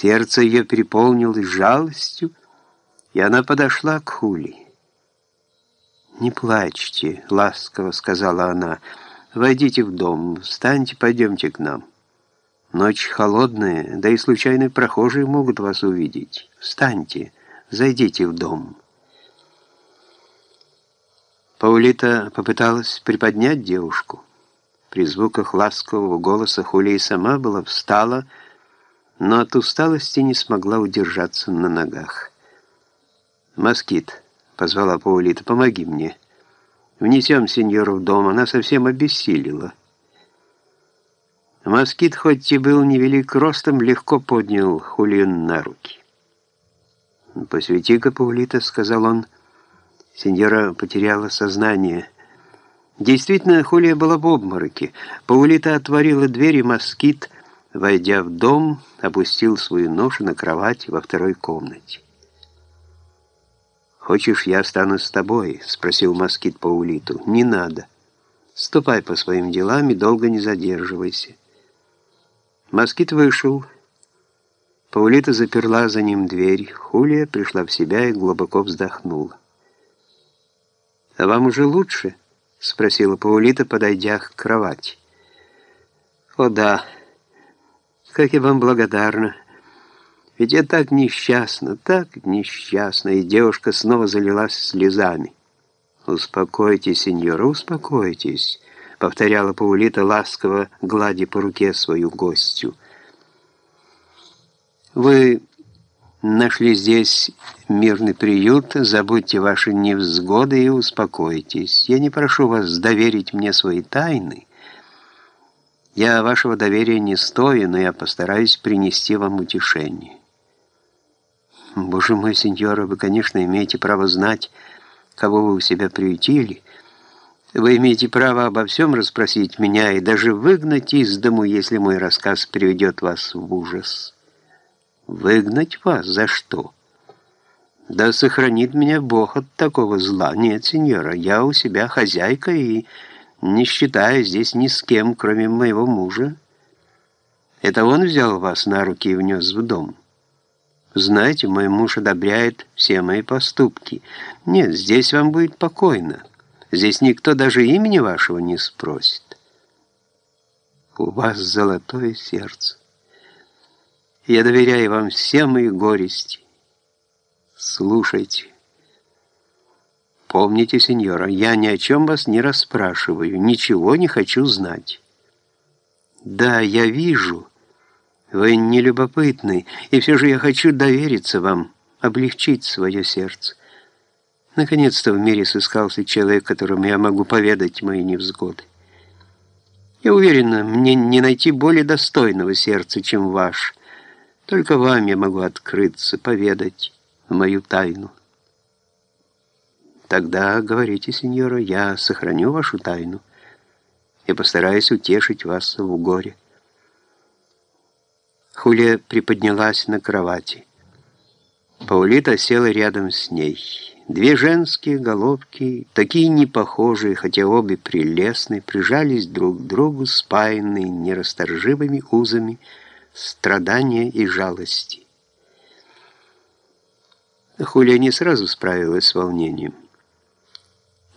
Сердце ее переполнилось жалостью, и она подошла к Хули. «Не плачьте», — ласково сказала она, — «войдите в дом, встаньте, пойдемте к нам. Ночь холодная, да и случайные прохожие могут вас увидеть. Встаньте, зайдите в дом». Паулита попыталась приподнять девушку. При звуках ласкового голоса Хули и сама была встала, но от усталости не смогла удержаться на ногах. «Москит», — позвала Паулита, — «помоги мне. Внесем сеньору в дом, она совсем обессилила». Москит, хоть и был невелик ростом, легко поднял Хулиан на руки. «Посвети-ка, Паулита», — сказал он, — Сеньора потеряла сознание. Действительно, Хулия была в обмороке. Паулита отворила дверь, и москит, войдя в дом, опустил свою ношу на кровать во второй комнате. «Хочешь, я останусь с тобой?» — спросил москит Паулиту. «Не надо. Ступай по своим делам и долго не задерживайся». Москит вышел. Паулита заперла за ним дверь. Хулия пришла в себя и глубоко вздохнула. «А вам уже лучше?» — спросила Паулита, подойдя к кровати. «О да, как я вам благодарна. Ведь я так несчастна, так несчастна». И девушка снова залилась слезами. «Успокойтесь, сеньора, успокойтесь», — повторяла Паулита, ласково гладя по руке свою гостью. «Вы нашли здесь мирный приют, забудьте ваши невзгоды и успокойтесь. Я не прошу вас доверить мне свои тайны. Я вашего доверия не стою, но я постараюсь принести вам утешение. Боже мой, сеньора, вы, конечно, имеете право знать, кого вы у себя приютили. Вы имеете право обо всем расспросить меня и даже выгнать из дому, если мой рассказ приведет вас в ужас». Выгнать вас за что? Да сохранит меня Бог от такого зла. Нет, сеньора, я у себя хозяйка и не считаю здесь ни с кем, кроме моего мужа. Это он взял вас на руки и внес в дом. Знаете, мой муж одобряет все мои поступки. Нет, здесь вам будет покойно. Здесь никто даже имени вашего не спросит. У вас золотое сердце. Я доверяю вам все мои горести. Слушайте. Помните, сеньора, я ни о чем вас не расспрашиваю, ничего не хочу знать. Да, я вижу, вы не любопытны, и все же я хочу довериться вам, облегчить свое сердце. Наконец-то в мире сыскался человек, которому я могу поведать мои невзгоды. Я уверена, мне не найти более достойного сердца, чем ваш. Только вам я могу открыться, поведать мою тайну. Тогда, говорите, сеньора, я сохраню вашу тайну и постараюсь утешить вас в горе. Хулия приподнялась на кровати. Паулита села рядом с ней. Две женские головки, такие непохожие, хотя обе прелестные, прижались друг к другу, спаянные нерасторжимыми узами, страдания и жалости. Хулия не сразу справилась с волнением.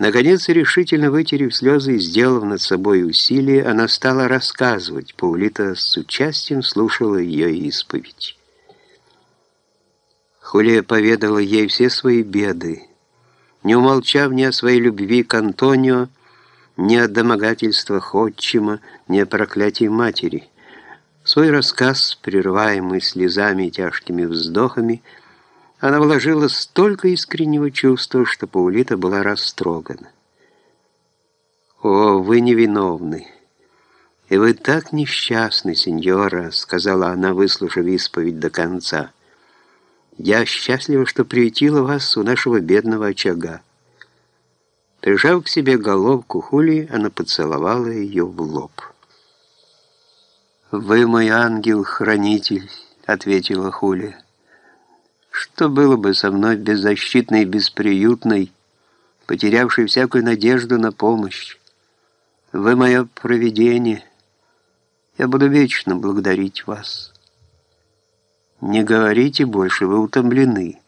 Наконец, решительно вытерев слезы и сделав над собой усилие, она стала рассказывать. Паулита с участием слушала ее исповедь. Хулия поведала ей все свои беды, не умолчав ни о своей любви к Антонио, ни о домогательствах отчима, ни о проклятии матери. Свой рассказ, прерываемый слезами и тяжкими вздохами, она вложила столько искреннего чувства, что Паулита была растрогана. «О, вы невиновны! И вы так несчастны, сеньора!» — сказала она, выслушав исповедь до конца. «Я счастлива, что приютила вас у нашего бедного очага». Прижав к себе головку Хули, она поцеловала ее в лоб. «Вы мой ангел-хранитель», — ответила Хуля. «Что было бы со мной беззащитной бесприютной, потерявшей всякую надежду на помощь? Вы мое провидение. Я буду вечно благодарить вас». Не говорите больше, вы утомлены.